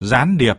gián điệp.